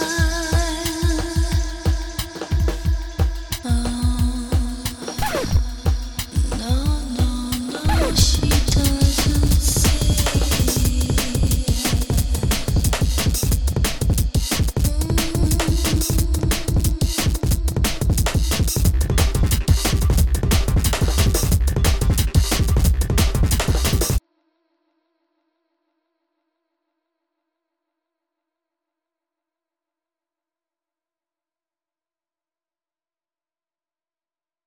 my